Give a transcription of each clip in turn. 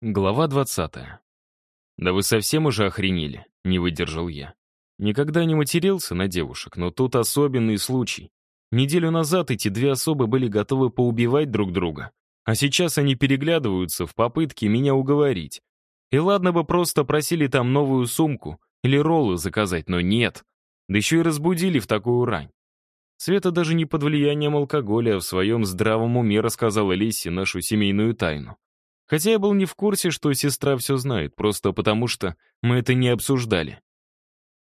Глава 20. «Да вы совсем уже охренели», — не выдержал я. Никогда не матерился на девушек, но тут особенный случай. Неделю назад эти две особы были готовы поубивать друг друга, а сейчас они переглядываются в попытке меня уговорить. И ладно бы просто просили там новую сумку или роллы заказать, но нет. Да еще и разбудили в такую рань. Света даже не под влиянием алкоголя, а в своем здравом уме рассказала Лисе нашу семейную тайну. Хотя я был не в курсе, что сестра все знает, просто потому что мы это не обсуждали.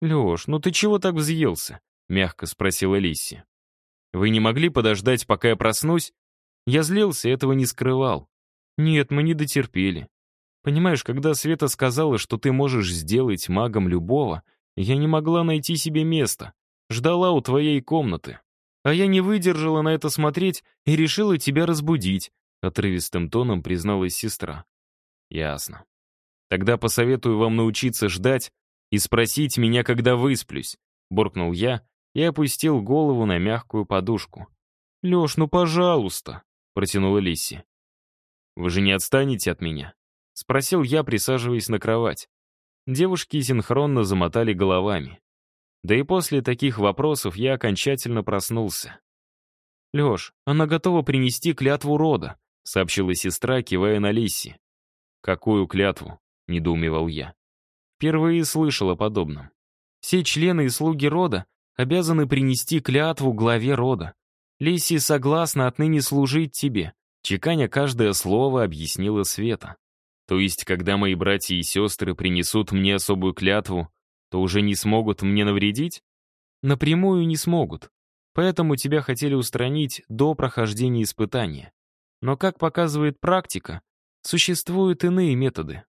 «Леш, ну ты чего так взъелся?» — мягко спросила Лисси. «Вы не могли подождать, пока я проснусь?» Я злился, этого не скрывал. «Нет, мы не дотерпели. Понимаешь, когда Света сказала, что ты можешь сделать магом любого, я не могла найти себе места. Ждала у твоей комнаты. А я не выдержала на это смотреть и решила тебя разбудить. — отрывистым тоном призналась сестра. «Ясно. Тогда посоветую вам научиться ждать и спросить меня, когда высплюсь», — буркнул я и опустил голову на мягкую подушку. «Леш, ну пожалуйста», — протянула Лисси. «Вы же не отстанете от меня?» — спросил я, присаживаясь на кровать. Девушки синхронно замотали головами. Да и после таких вопросов я окончательно проснулся. «Леш, она готова принести клятву рода», — сообщила сестра, кивая на Лисси. «Какую клятву?» — недоумевал я. Впервые слышал о подобном. Все члены и слуги рода обязаны принести клятву главе рода. Лисси согласна отныне служить тебе, чеканя каждое слово, объяснила Света. То есть, когда мои братья и сестры принесут мне особую клятву, то уже не смогут мне навредить? Напрямую не смогут. Поэтому тебя хотели устранить до прохождения испытания. Но, как показывает практика, существуют иные методы.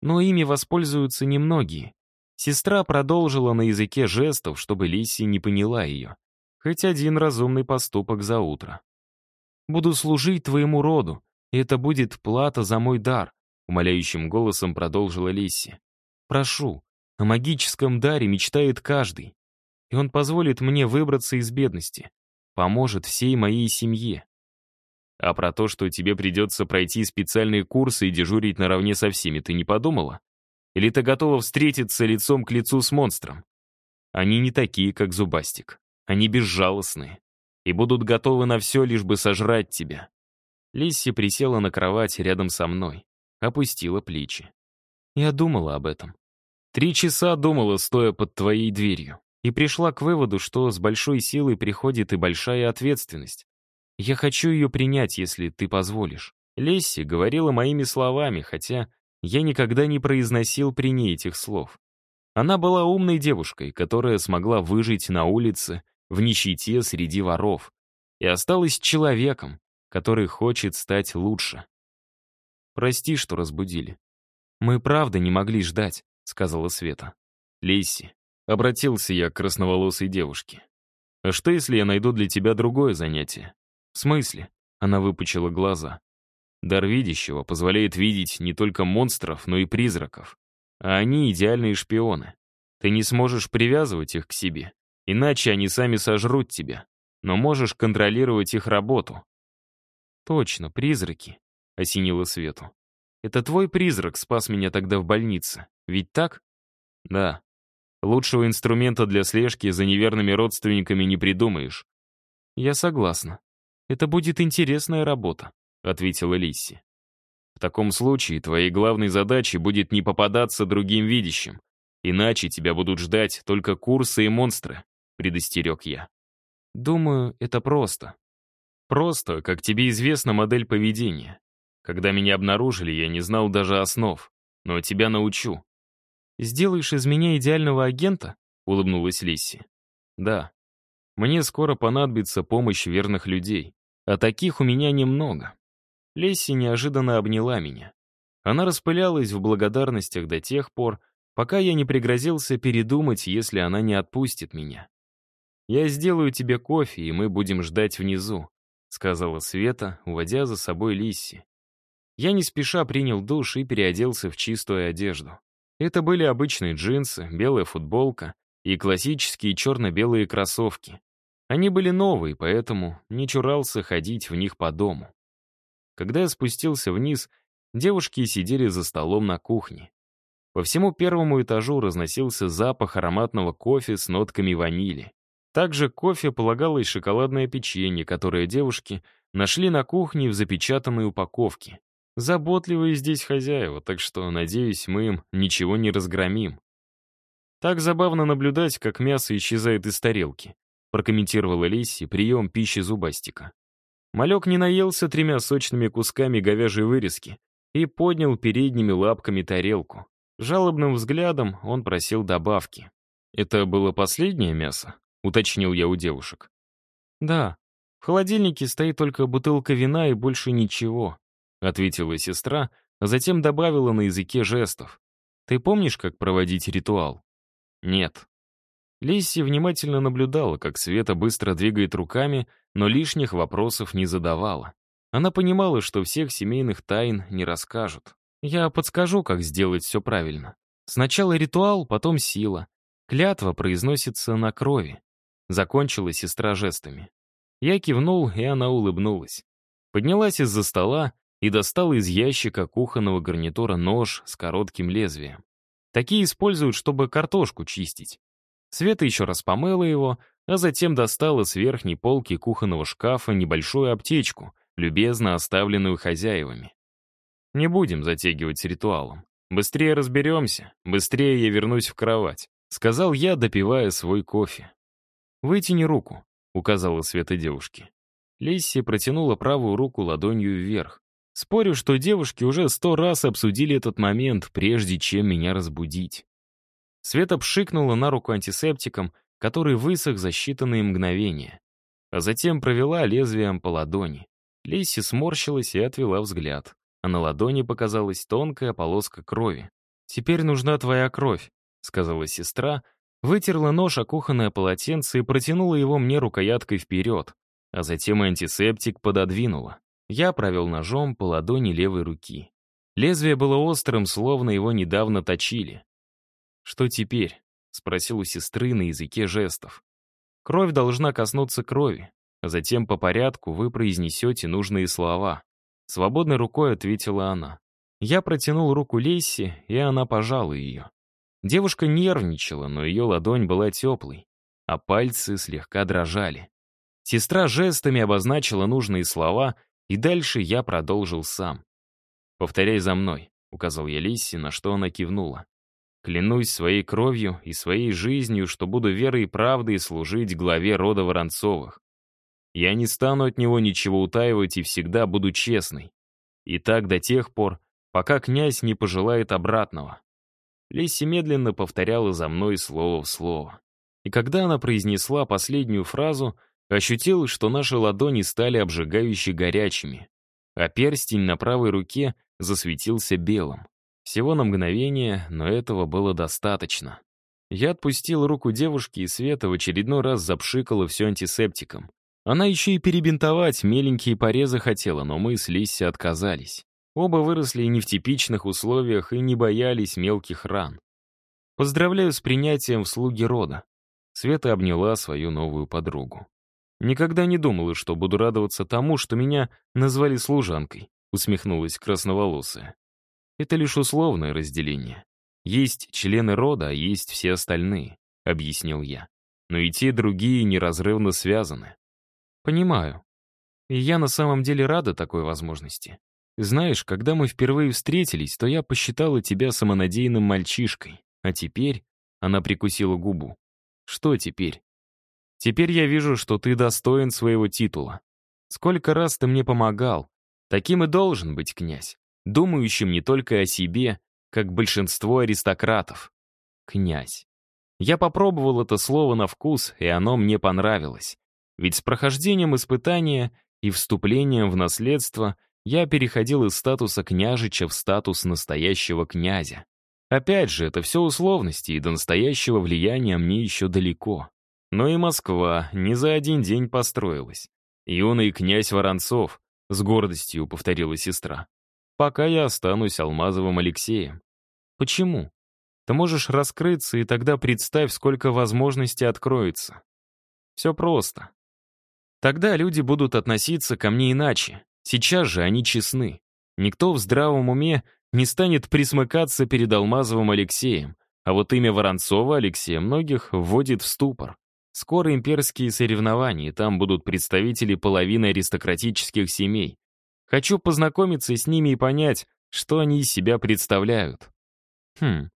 Но ими воспользуются немногие. Сестра продолжила на языке жестов, чтобы Лисси не поняла ее. Хоть один разумный поступок за утро. «Буду служить твоему роду, и это будет плата за мой дар», умоляющим голосом продолжила Лисси. «Прошу, о магическом даре мечтает каждый, и он позволит мне выбраться из бедности, поможет всей моей семье. А про то, что тебе придется пройти специальные курсы и дежурить наравне со всеми, ты не подумала? Или ты готова встретиться лицом к лицу с монстром? Они не такие, как Зубастик. Они безжалостные. И будут готовы на все, лишь бы сожрать тебя. Лисси присела на кровать рядом со мной. Опустила плечи. Я думала об этом. Три часа думала, стоя под твоей дверью. И пришла к выводу, что с большой силой приходит и большая ответственность. Я хочу ее принять, если ты позволишь». Лесси говорила моими словами, хотя я никогда не произносил при ней этих слов. Она была умной девушкой, которая смогла выжить на улице, в нищете среди воров, и осталась человеком, который хочет стать лучше. «Прости, что разбудили. Мы правда не могли ждать», — сказала Света. «Лесси», — обратился я к красноволосой девушке. «А что, если я найду для тебя другое занятие? «В смысле?» — она выпучила глаза. «Дар видящего позволяет видеть не только монстров, но и призраков. А они идеальные шпионы. Ты не сможешь привязывать их к себе, иначе они сами сожрут тебя, но можешь контролировать их работу». «Точно, призраки», — осенила Свету. «Это твой призрак спас меня тогда в больнице, ведь так?» «Да. Лучшего инструмента для слежки за неверными родственниками не придумаешь». «Я согласна», «Это будет интересная работа», — ответила Лисси. «В таком случае твоей главной задачей будет не попадаться другим видящим, иначе тебя будут ждать только курсы и монстры», — предостерег я. «Думаю, это просто. Просто, как тебе известна модель поведения. Когда меня обнаружили, я не знал даже основ, но тебя научу». «Сделаешь из меня идеального агента?» — улыбнулась Лисси. «Да. Мне скоро понадобится помощь верных людей. А таких у меня немного. Лесси неожиданно обняла меня. Она распылялась в благодарностях до тех пор, пока я не пригрозился передумать, если она не отпустит меня. «Я сделаю тебе кофе, и мы будем ждать внизу», — сказала Света, уводя за собой Лисси. Я не спеша принял душ и переоделся в чистую одежду. Это были обычные джинсы, белая футболка и классические черно-белые кроссовки. Они были новые, поэтому не чурался ходить в них по дому. Когда я спустился вниз, девушки сидели за столом на кухне. По всему первому этажу разносился запах ароматного кофе с нотками ванили. Также кофе полагалось шоколадное печенье, которое девушки нашли на кухне в запечатанной упаковке. Заботливые здесь хозяева, так что, надеюсь, мы им ничего не разгромим. Так забавно наблюдать, как мясо исчезает из тарелки, прокомментировала Лисси прием пищи зубастика. Малек не наелся тремя сочными кусками говяжьей вырезки и поднял передними лапками тарелку. Жалобным взглядом он просил добавки. «Это было последнее мясо?» — уточнил я у девушек. «Да. В холодильнике стоит только бутылка вина и больше ничего», — ответила сестра, а затем добавила на языке жестов. «Ты помнишь, как проводить ритуал?» «Нет». Лисси внимательно наблюдала, как Света быстро двигает руками, но лишних вопросов не задавала. Она понимала, что всех семейных тайн не расскажут. Я подскажу, как сделать все правильно. Сначала ритуал, потом сила. Клятва произносится на крови. Закончила сестра жестами. Я кивнул, и она улыбнулась. Поднялась из-за стола и достала из ящика кухонного гарнитура нож с коротким лезвием. Такие используют, чтобы картошку чистить. Света еще раз помыла его, а затем достала с верхней полки кухонного шкафа небольшую аптечку, любезно оставленную хозяевами. Не будем затягивать с ритуалом. Быстрее разберемся, быстрее я вернусь в кровать», — сказал я, допивая свой кофе. «Вытяни руку», — указала Света девушке. Лисси протянула правую руку ладонью вверх. Спорю, что девушки уже сто раз обсудили этот момент, прежде чем меня разбудить. Света пшикнула на руку антисептиком, который высох за считанные мгновения, а затем провела лезвием по ладони. Лисси сморщилась и отвела взгляд а на ладони показалась тонкая полоска крови. «Теперь нужна твоя кровь», — сказала сестра, вытерла нож о кухонное полотенце и протянула его мне рукояткой вперед, а затем антисептик пододвинула. Я провел ножом по ладони левой руки. Лезвие было острым, словно его недавно точили. «Что теперь?» — спросил у сестры на языке жестов. «Кровь должна коснуться крови, а затем по порядку вы произнесете нужные слова. Свободной рукой ответила она. Я протянул руку Лейси, и она пожала ее. Девушка нервничала, но ее ладонь была теплой, а пальцы слегка дрожали. Сестра жестами обозначила нужные слова, и дальше я продолжил сам. «Повторяй за мной», — указал я Лисси, на что она кивнула. «Клянусь своей кровью и своей жизнью, что буду верой и правдой служить главе рода Воронцовых. Я не стану от него ничего утаивать и всегда буду честный. И так до тех пор, пока князь не пожелает обратного. Лесси медленно повторяла за мной слово в слово. И когда она произнесла последнюю фразу, ощутил, что наши ладони стали обжигающе горячими, а перстень на правой руке засветился белым. Всего на мгновение, но этого было достаточно. Я отпустил руку девушки, и Света в очередной раз запшикала все антисептиком. Она еще и перебинтовать меленькие порезы хотела, но мы с Лисси отказались. Оба выросли не в типичных условиях и не боялись мелких ран. Поздравляю с принятием в слуги рода. Света обняла свою новую подругу. Никогда не думала, что буду радоваться тому, что меня назвали служанкой, усмехнулась красноволосая. Это лишь условное разделение. Есть члены рода, а есть все остальные, объяснил я. Но и те, другие неразрывно связаны. Понимаю. И я на самом деле рада такой возможности. Знаешь, когда мы впервые встретились, то я посчитала тебя самонадеянным мальчишкой. А теперь... Она прикусила губу. Что теперь? Теперь я вижу, что ты достоин своего титула. Сколько раз ты мне помогал. Таким и должен быть князь. Думающим не только о себе, как большинство аристократов. Князь. Я попробовал это слово на вкус, и оно мне понравилось. Ведь с прохождением испытания и вступлением в наследство я переходил из статуса княжича в статус настоящего князя. Опять же, это все условности, и до настоящего влияния мне еще далеко. Но и Москва не за один день построилась. Юный князь Воронцов, с гордостью повторила сестра. Пока я останусь Алмазовым Алексеем. Почему? Ты можешь раскрыться, и тогда представь, сколько возможностей откроется. Все просто. Тогда люди будут относиться ко мне иначе. Сейчас же они честны. Никто в здравом уме не станет присмыкаться перед Алмазовым Алексеем, а вот имя Воронцова Алексея многих вводит в ступор. Скоро имперские соревнования, там будут представители половины аристократических семей. Хочу познакомиться с ними и понять, что они из себя представляют. Хм,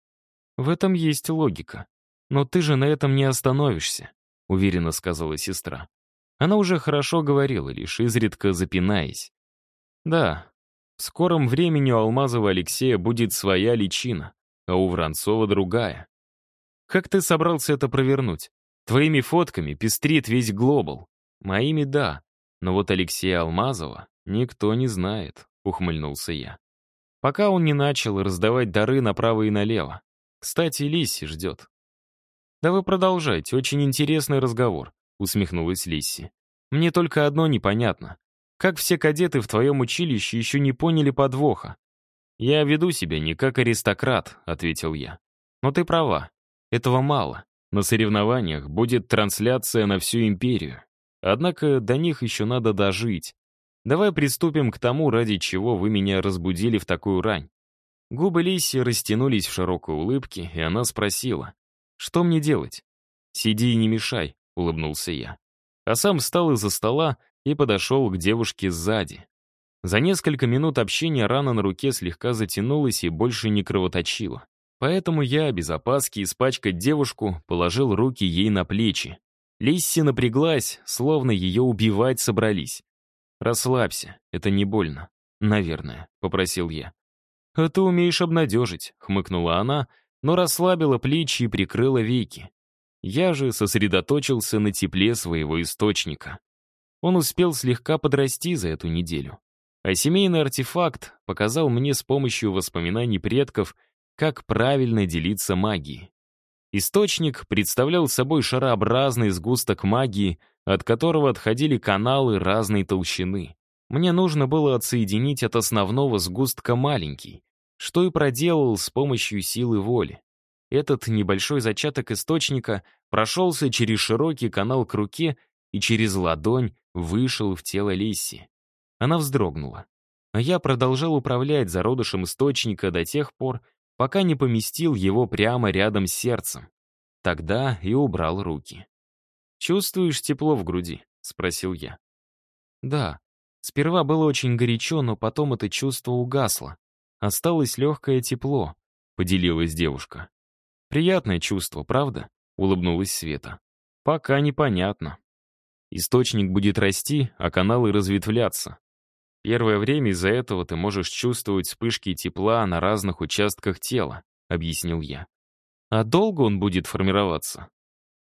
в этом есть логика. Но ты же на этом не остановишься, уверенно сказала сестра. Она уже хорошо говорила, лишь изредка запинаясь. Да, в скором времени у Алмазова Алексея будет своя личина, а у Воронцова другая. Как ты собрался это провернуть? Твоими фотками пестрит весь глобал. Моими — да, но вот Алексея Алмазова никто не знает, ухмыльнулся я. Пока он не начал раздавать дары направо и налево. Кстати, Лисси ждет. «Да вы продолжайте, очень интересный разговор», — усмехнулась Лисси. «Мне только одно непонятно. Как все кадеты в твоем училище еще не поняли подвоха?» «Я веду себя не как аристократ», — ответил я. «Но ты права. Этого мало. На соревнованиях будет трансляция на всю империю. Однако до них еще надо дожить. Давай приступим к тому, ради чего вы меня разбудили в такую рань. Губы Лиси растянулись в широкой улыбке, и она спросила, «Что мне делать?» «Сиди и не мешай», — улыбнулся я. А сам встал из-за стола и подошел к девушке сзади. За несколько минут общения рана на руке слегка затянулась и больше не кровоточила. Поэтому я, без опаски испачкать девушку, положил руки ей на плечи. Лисси напряглась, словно ее убивать собрались. «Расслабься, это не больно. Наверное», — попросил я. «А ты умеешь обнадежить», — хмыкнула она, но расслабила плечи и прикрыла веки. Я же сосредоточился на тепле своего источника. Он успел слегка подрасти за эту неделю. А семейный артефакт показал мне с помощью воспоминаний предков — как правильно делиться магией. Источник представлял собой шарообразный сгусток магии, от которого отходили каналы разной толщины. Мне нужно было отсоединить от основного сгустка маленький, что и проделал с помощью силы воли. Этот небольшой зачаток источника прошелся через широкий канал к руке и через ладонь вышел в тело Лисси. Она вздрогнула. А я продолжал управлять зародышем источника до тех пор, пока не поместил его прямо рядом с сердцем. Тогда и убрал руки. «Чувствуешь тепло в груди?» — спросил я. «Да. Сперва было очень горячо, но потом это чувство угасло. Осталось легкое тепло», — поделилась девушка. «Приятное чувство, правда?» — улыбнулась Света. «Пока непонятно. Источник будет расти, а каналы разветвляться. Первое время из-за этого ты можешь чувствовать вспышки тепла на разных участках тела, объяснил я. А долго он будет формироваться?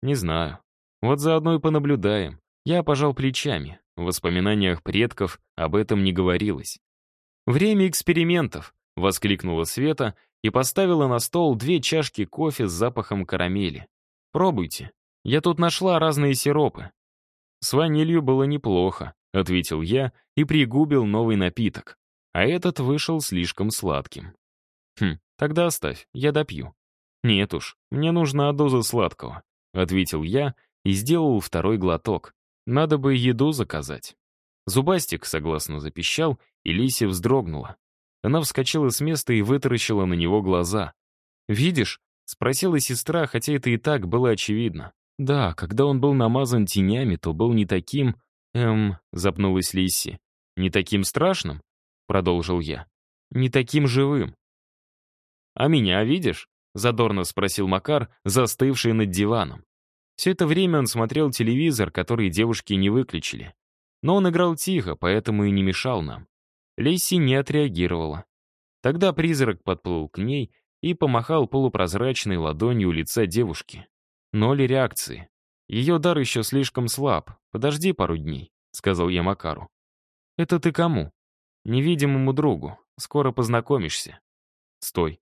Не знаю. Вот заодно и понаблюдаем. Я пожал плечами. В воспоминаниях предков об этом не говорилось. «Время экспериментов!» — воскликнула Света и поставила на стол две чашки кофе с запахом карамели. «Пробуйте. Я тут нашла разные сиропы». С ванилью было неплохо, — ответил я и пригубил новый напиток. А этот вышел слишком сладким. «Хм, тогда оставь, я допью». «Нет уж, мне нужна доза сладкого», — ответил я и сделал второй глоток. «Надо бы еду заказать». Зубастик согласно запищал, и Лися вздрогнула. Она вскочила с места и вытаращила на него глаза. «Видишь?» — спросила сестра, хотя это и так было очевидно. Да, когда он был намазан тенями, то был не таким, «Эм...» — запнулась Лисси. «Не таким страшным?» — продолжил я. «Не таким живым». «А меня видишь?» — задорно спросил Макар, застывший над диваном. Все это время он смотрел телевизор, который девушки не выключили. Но он играл тихо, поэтому и не мешал нам. Лесси не отреагировала. Тогда призрак подплыл к ней и помахал полупрозрачной ладонью у лица девушки. Ноль реакции. Ее дар еще слишком слаб. Подожди пару дней», — сказал я Макару. «Это ты кому?» «Невидимому другу. Скоро познакомишься». «Стой.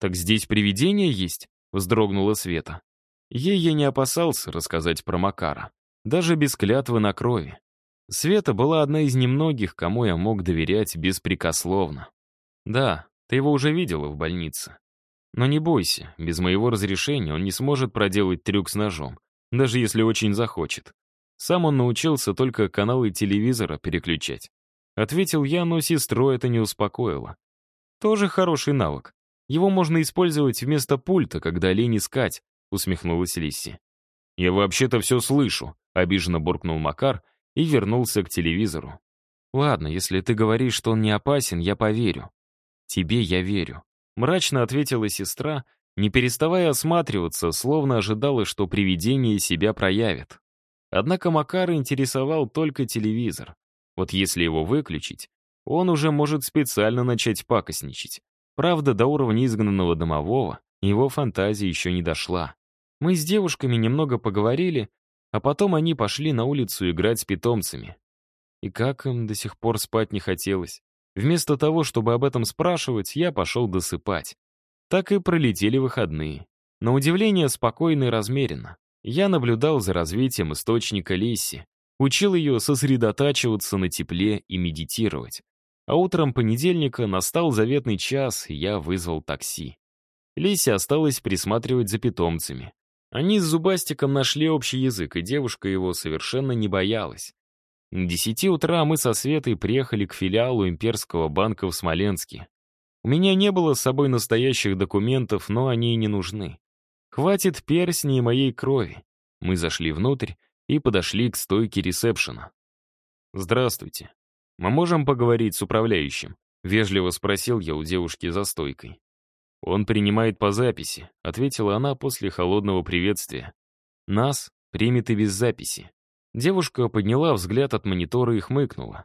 Так здесь привидение есть?» — вздрогнула Света. Ей я не опасался рассказать про Макара. Даже без клятвы на крови. Света была одна из немногих, кому я мог доверять беспрекословно. «Да, ты его уже видела в больнице. Но не бойся, без моего разрешения он не сможет проделать трюк с ножом даже если очень захочет. Сам он научился только каналы телевизора переключать. Ответил я, но сестру это не успокоило. Тоже хороший навык. Его можно использовать вместо пульта, когда лень искать, усмехнулась Лисси. Я вообще-то все слышу, обиженно буркнул Макар и вернулся к телевизору. Ладно, если ты говоришь, что он не опасен, я поверю. Тебе я верю. Мрачно ответила сестра, не переставая осматриваться, словно ожидала, что привидение себя проявит. Однако Макара интересовал только телевизор. Вот если его выключить, он уже может специально начать пакостничать. Правда, до уровня изгнанного домового его фантазия еще не дошла. Мы с девушками немного поговорили, а потом они пошли на улицу играть с питомцами. И как им до сих пор спать не хотелось. Вместо того, чтобы об этом спрашивать, я пошел досыпать. Так и пролетели выходные. На удивление спокойно и размеренно. Я наблюдал за развитием источника Лесси, учил ее сосредотачиваться на тепле и медитировать. А утром понедельника настал заветный час, и я вызвал такси. Леся осталась присматривать за питомцами. Они с Зубастиком нашли общий язык, и девушка его совершенно не боялась. К десяти утра мы со Светой приехали к филиалу Имперского банка в Смоленске. У меня не было с собой настоящих документов, но они и не нужны. Хватит перстней моей крови. Мы зашли внутрь и подошли к стойке ресепшена. «Здравствуйте. Мы можем поговорить с управляющим?» — вежливо спросил я у девушки за стойкой. «Он принимает по записи», — ответила она после холодного приветствия. «Нас примет и без записи». Девушка подняла взгляд от монитора и хмыкнула.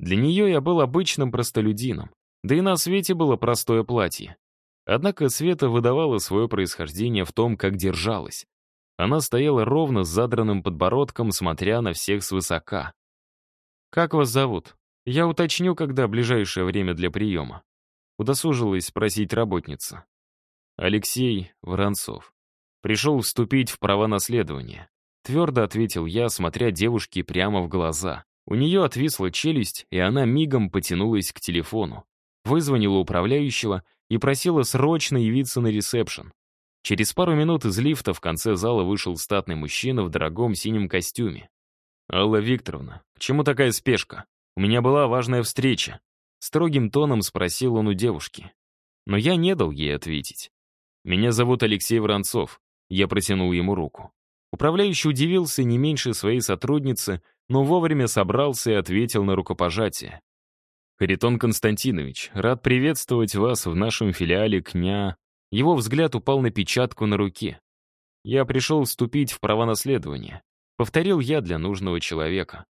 Для нее я был обычным простолюдином, да и на свете было простое платье. Однако Света выдавала свое происхождение в том, как держалась. Она стояла ровно с задранным подбородком, смотря на всех свысока. «Как вас зовут? Я уточню, когда ближайшее время для приема». Удосужилась спросить работница. Алексей Воронцов. Пришел вступить в права наследования. Твердо ответил я, смотря девушке прямо в глаза. У нее отвисла челюсть, и она мигом потянулась к телефону. Вызвонила управляющего и просила срочно явиться на ресепшн. Через пару минут из лифта в конце зала вышел статный мужчина в дорогом синем костюме. «Алла Викторовна, к чему такая спешка? У меня была важная встреча». Строгим тоном спросил он у девушки. Но я не дал ей ответить. «Меня зовут Алексей Воронцов». Я протянул ему руку. Управляющий удивился не меньше своей сотрудницы, но вовремя собрался и ответил на рукопожатие. «Харитон Константинович, рад приветствовать вас в нашем филиале КНЯ...» Его взгляд упал на печатку на руке. «Я пришел вступить в права наследования», — повторил я для нужного человека.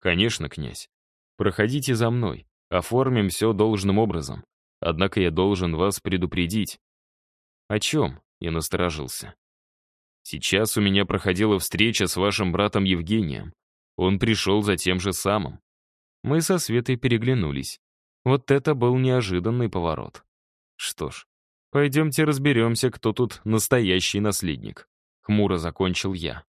«Конечно, князь. Проходите за мной, оформим все должным образом. Однако я должен вас предупредить». «О чем?» — я насторожился. «Сейчас у меня проходила встреча с вашим братом Евгением. Он пришел за тем же самым. Мы со Светой переглянулись. Вот это был неожиданный поворот. Что ж, пойдемте разберемся, кто тут настоящий наследник. Хмуро закончил я.